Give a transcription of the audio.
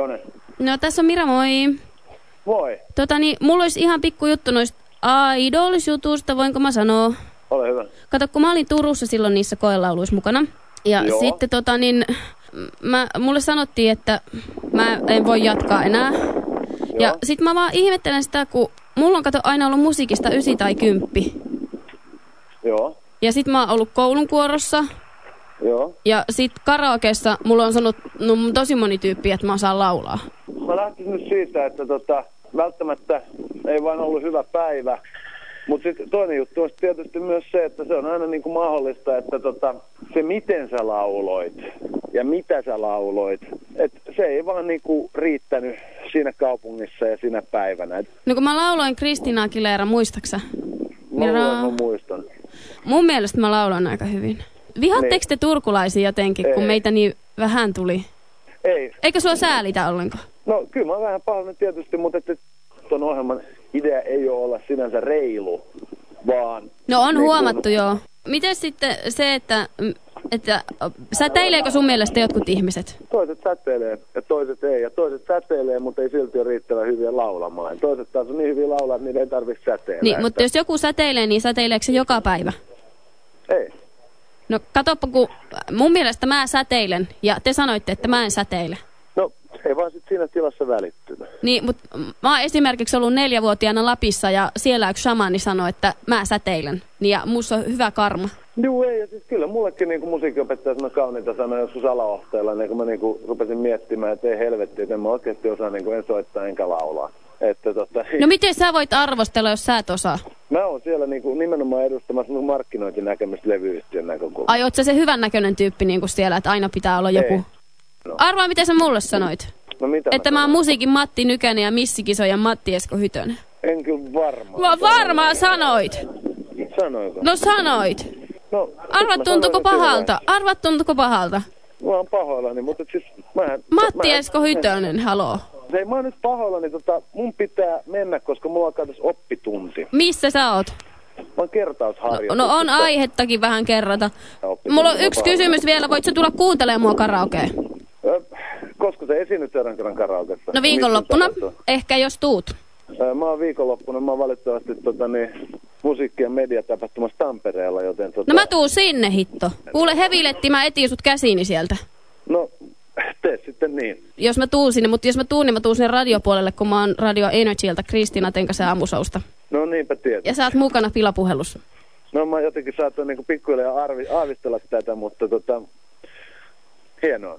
Jone. No tässä on Mira, moi. Moi. Tota niin, mulla olisi ihan pikku juttu noista Idols-jutusta, voinko mä sanoa? Ole hyvä. Kato, kun mä olin Turussa silloin niissä koelauluissa mukana. Ja Joo. sitten tota niin, mä, mulle sanottiin, että mä en voi jatkaa enää. Ja Joo. sit mä vaan ihmettelen sitä, kun mulla on kato aina ollut musiikista ysi tai kymppi. Joo. Ja sit mä oon ollut koulun kuorossa. Joo. Ja sit karaokeessa mulla on sanonut no, tosi moni tyyppi, että mä osaan laulaa. Mä lähtisin nyt siitä, että tota, välttämättä ei vain ollut hyvä päivä. Mutta sitten toinen juttu on tietysti myös se, että se on aina niin kuin mahdollista, että tota, se miten sä lauloit ja mitä sä lauloit, että se ei vaan niin kuin riittänyt siinä kaupungissa ja siinä päivänä. Et No kun mä lauloin Kristina Aguilera, muistaksä? mä, luulen, mä muistan. Mun mielestä mä laulan aika hyvin. Vihatteko Niin. te turkulaisia jotenkin, kun Ei. meitä niin vähän tuli? Ei, Eikö sua säälitä ollenkaan? no kyllä mä oon vähän pahoillani tietysti, mutta että tuon ohjelman idea ei ole olla sinänsä reilu, vaan... No on niin huomattu joo. Miten sitten se, että, että säteileekö sun mielestä jotkut ihmiset? Toiset säteilee ja toiset ei. Ja toiset säteilee, mutta ei silti ole riittävän hyviä laulamaan. Toiset taas on niin hyviä laulaa, että niiden ei tarvitse säteillä. Niin, että- mutta jos joku säteilee, niin säteileekö se joka päivä? No katoppa, kun mun mielestä mä säteilen ja te sanoitte, että mä en säteile. No, ei vaan sit siinä tilassa välittynyt. Niin, mutta mä oon esimerkiksi ollut neljävuotiaana Lapissa ja siellä yksi shamani sanoi, että mä säteilen. Niin, ja musta on hyvä karma. Joo, ei. Ja siis kyllä mullekin niin musiikkiopettaja sanoi kauniita sanoja joskus alaohteella, niin kun mä niin kuin rupesin miettimään, että ei helvetti, että en mä oikeasti osaa niin kuin en soittaa enkä laulaa. Että tota, No miten sä voit arvostella, jos sä et osaa? Mä oon siellä niin kuin nimenomaan edustamassa niin markkinointinäkemystä levyyhtiön näkökulmasta. Ai, oot sä se hyvän näköinen tyyppi niin kuin siellä, että aina pitää olla joku... Ei. No. Arvaa, miten sä mulle sanoit. No mitä Että mä oon sanon? musiikin Matti Nykänen ja missikisojan Matti Esko Hytönen. En kyllä varmaan. Mä varmaan sanoit. Sanoinko? No sanoit. no Arvat mä tuntuko pahalta? Arvat tuntuko pahalta? Mä oon pahoillani, mutta siis mä en... Matti mä en- Esko Hytönen, haloo. Ei, mä oon nyt pahoillani, tota, mun pitää mennä, koska mulla alkaa tässä oppitunti. Missä sä oot? Mä oon kertausharjoitus. No on aihettakin vähän kerrata. Oppitunti Mulla on on yksi kysymys vielä. Voit sä tulla kuuntelemaan mua karaokeen? Koska se esiinnyt seuraavan kerran karaokessa? No viikonloppuna. Ehkä jos tuut. Mä oon viikonloppuna, mä oon valitettavasti tota, niin, musiikki- ja mediatapahtumassa Tampereella, joten tota, No mä tuun sinne, hitto. Kuule, heviletti, mä etin sut käsiini sieltä. no tee sitten niin. Jos mä tuun sinne, mutta jos mä tuun, niin mä tuun sinne radiopuolelle, kun mä oon Radio Energyltä Kristiina Tenkasen aamusousta. No niinpä tiedät. Ja sä oot mukana pilapuhelussa. No mä jotenkin saatan niin pikkuhiljaa aavistella tätä, mutta tota, hienoa.